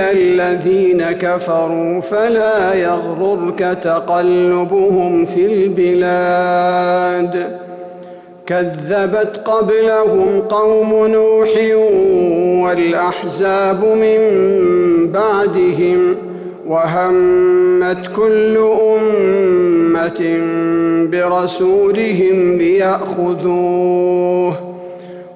الذين كفروا فلا يغررك تقلبهم في البلاد. كذبت قبلهم قوم نوح والأحزاب من بعدهم وهمت كل أمة برسولهم ليأخذوه.